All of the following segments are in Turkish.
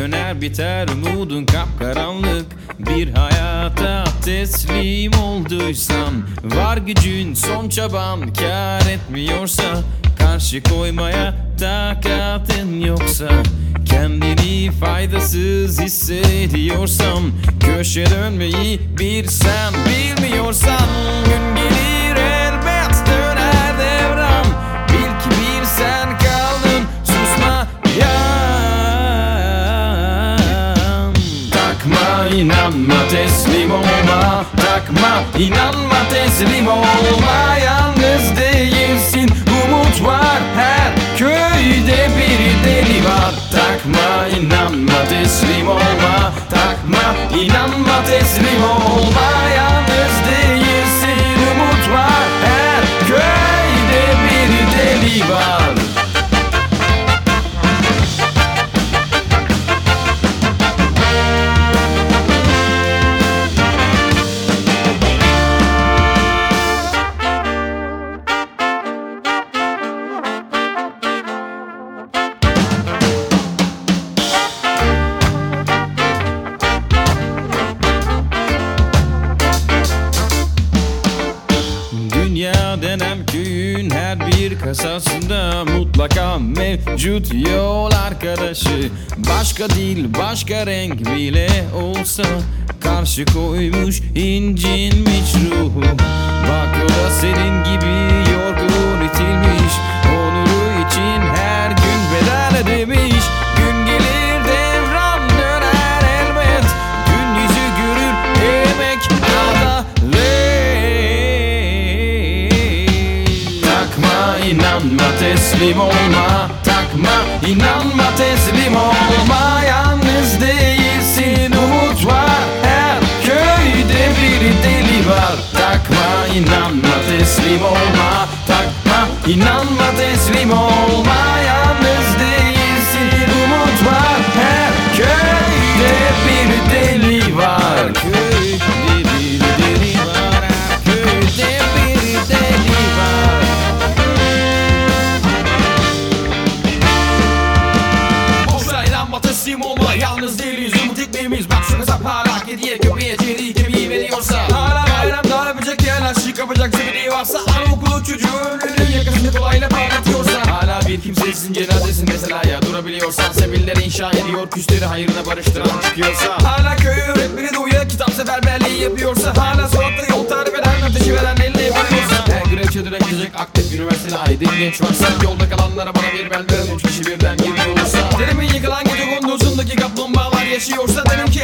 söner biter umudun kapkaranlık. Bir hayata teslim olduysan Var gücün son çaban kar etmiyorsa Karşı koymaya takatın yoksa Kendini faydasız hissediyorsan Köşe dönmeyi bir sen bilmiyorsan teslim olma. Takma inanma teslim olma. Yalnız değilsin umut var. Her köyde bir deli var. Takma inanma teslim olma. Takma inanma teslim olma Denen köyün her bir kasasında mutlaka mevcut yol arkadaşı. Başka dil başka renk bile olsa Karşı koymuş incinmiş ruhu. Bak o da senin gibi teslim olma Takma inanma teslim olma. Yalnız değilsin umut var Her köyde bir deli var. Takma inanma teslim olma. Takma inanma teslim olma kediye köpeğe çeliği kemiği veriyorsa. Hala bayram daha yapacak yerler şık yapacak sebili varsa. Anaokulu çocuğu ömrünün yakasını kolayla parlatıyorsa. Hala bir kimsesizin cenazesin mesela ya Durabiliyorsan sebilleri inşa ediyor Küsleri hayırına barıştıran çıkıyorsa. Hala köy öğretmeni de uya kitap seferberliği yapıyorsa. Hala sokakta yol tarif eden ateşi veren eline yapıyorsa Her grev çadıra gidecek aktif üniversiteli aydın genç varsa. Yolda kalanlara bana bir ben veren üç kişi birden giriyor olursa Derimin yıkılan gece kunduzundaki kaplumbağalar yaşıyorsa. Derim ki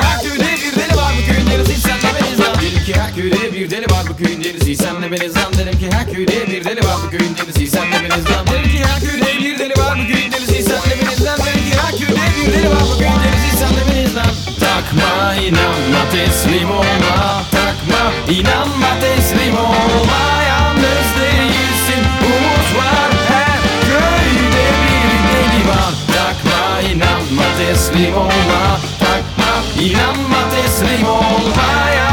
bir deli var bu köyün delisi senle beniz lan Derim ki her köyde bir deli var bu köyün delisi senle beniz lan Derim ki her köyde bir deli var bu köyün delisi senle beniz lan Derim ki her köyde bir deli var bu köyün delisi senle beniz lan Takma inanma teslim olma. Takma inanma teslim olma. Yalnız değilsin umut var. Her köyde bir deli var. Takma inanma teslim olma. Takma inanma teslim olma